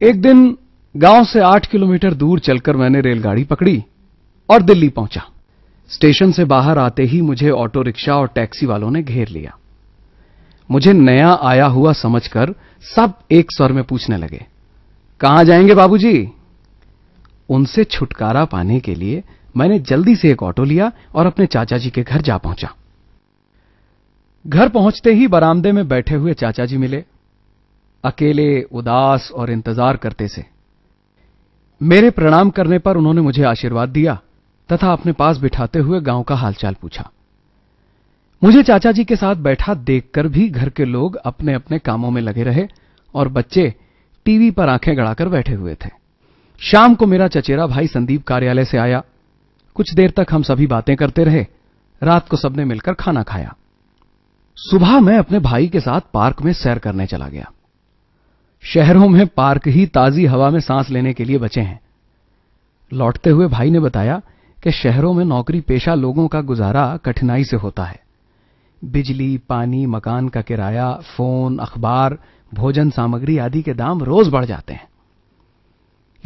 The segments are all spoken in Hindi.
एक दिन गाँव से आठ किलोमीटर दूर चलकर मैंने रेलगाड़ी पकड़ी और दिल्ली पहुँचा। स्टेशन से बाहर आते ही मुझे ऑटो रिक्शा और टैक्सी वालों ने घेर लिया। मुझे नया आया हुआ समझकर सब एक स्वर में पूछने लगे, कहाँ जाएँगे बाबूजी? उनसे छुटकारा पाने के लिए मैंने जल्दी से एक ऑटो लिया और अपने चाचा जी के घर जा पहुँचा। घर पहुँचते ही बरामदे में बैठे हुए चाचा जी मिले। अकेले उदास और इंतज़ार करते से मेरे प्रणाम करने पर उन्होंने मुझे आशीर्वाद दिया, तथा अपने पास बिठाते हुए गाँव का हालचाल पूछा। मुझे चाचा जी के साथ बैठा देखकर भी घर के लोग अपने अपने कामों में लगे रहे, और बच्चे टीवी पर आँखें गड़ाकर बैठे हुए थे। शाम को मेरा चचेरा भाई संदीप कार्यालय से आया। कुछ देर तक हम सभी बातें करते रहे। रात को सबने मिलकर खाना खाया। सुबह मैं अपने भाई के साथ पार्क में सैर करने चला गया। शहरों में पार्क ही ताजी हवा में सांस लेने के लिए बचे हैं। लौटते हुए भाई ने बताया कि शहरों में नौकरी पेशा लोगों का गुजारा कठिनाई से होता है। बिजली, पानी, मकान का किराया, फ़ोन, अखबार, भोजन सामग्री आदि के दाम रोज बढ़ जाते हैं।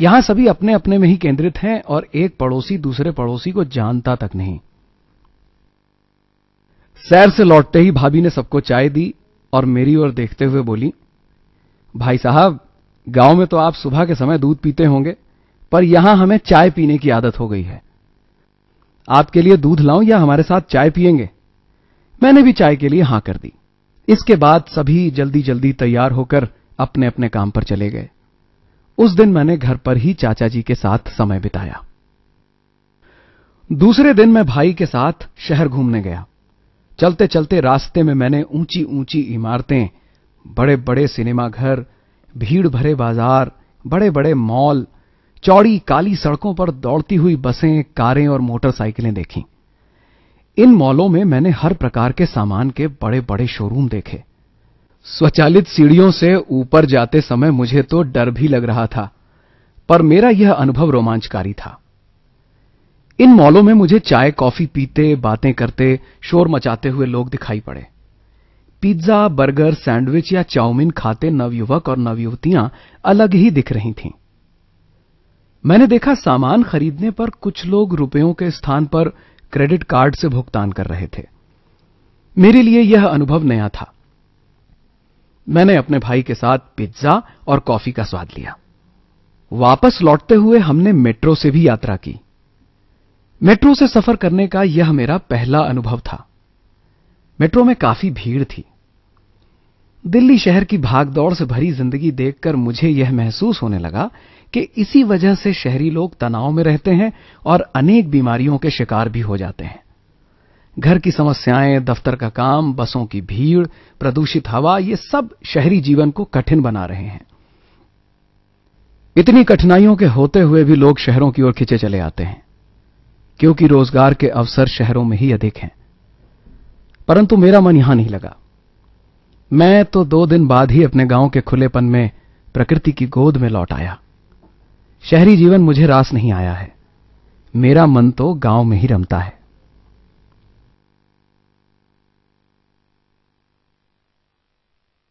यहाँ सभी अपने अपने में ही केंद्रित हैं और एक पड़ोसी दूसरे पड़ोसी को जानता तक नहीं। सैर से लौटते ही भाभी ने सबको चाय दी और मेरी ओर देखते हुए बोली भाई साहब, गाँव में तो आप सुबह के समय दूध पीते होंगे, पर यहाँ हमें चाय पीने की आदत हो गई है। आपके लिए दूध लाऊं या हमारे साथ चाय पिएँगे मैंने भी चाय के लिए हाँ कर दी। इसके बाद सभी जल्दी जल्दी तैयार होकर अपने अपने काम पर चले गए। उस दिन मैंने घर पर ही चाचा जी के साथ समय बिताया। दूसरे दिन मैं भाई के साथ शहर घूमने गया। चलते चलते रास्ते में मैंने ऊँची ऊँची इमारतें बड़े बड़े सिनेमाघर भीड़ भरे बाज़ार बड़े बड़े मॉल, चौड़ी काली सड़कों पर दौड़ती हुई बसें, कारें और मोटरसाइकिलें देखी। इन मॉलों में मैंने हर प्रकार के सामान के बड़े बड़े शोरूम देखे। स्वचालित सीढ़ियों से ऊपर जाते समय मुझे तो डर भी लग रहा था, पर मेरा यह अनुभव रोमांचकारी था। इन मॉलों में मुझे चाय, कॉफ़ी पीते, बातें करते, शोर मचाते हुए लोग दिखाई पड़े। पिज्जा, बर्गर, सैंडविच या चाउमीन खाते नवयुवक और नवयुवतियाँ अलग ही दिख रही थीं। मैंने देखा सामान खरीदने पर कुछ लोग रुपयों के स्थान पर क्रेडिट कार्ड से भुगतान कर रहे थे। मेरे लिए यह अनुभव नया था। मैंने अपने भाई के साथ पिज्जा और कॉफ़ी का स्वाद लिया। वापस लौटते हुए हमने मेट्रो से भी यात्रा की। मेट्रो से सफ़र करने का यह मेरा पहला अनुभव था। मेट्रो में काफ़ी भीड़ थी। दिल्ली शहर की भागदौड़ से भरी ज़िंदगी देखकर मुझे यह महसूस होने लगा कि इसी वजह से शहरी लोग तनाव में रहते हैं और अनेक बीमारियों के शिकार भी हो जाते हैं। घर की समस्याएँ, दफ्तर का काम, बसों की भीड़, प्रदूषित हवा, ये सब शहरी जीवन को कठिन बना रहे हैं। इतनी कठिनाइयों के होते हुए भी लोग शहरों की ओर खिंचे चले आते हैं, क्योंकि रोज़गार के अवसर शहरों में ही अधिक हैं। परंतु मेरा मन यहाँ नहीं लगा। मैं तो दो दिन बाद ही अपने गाँव के खुलेपन में प्रकृति की गोद में लौट आया। शहरी जीवन मुझे रास नहीं आया है। मेरा मन तो गाँव में ही रमता है।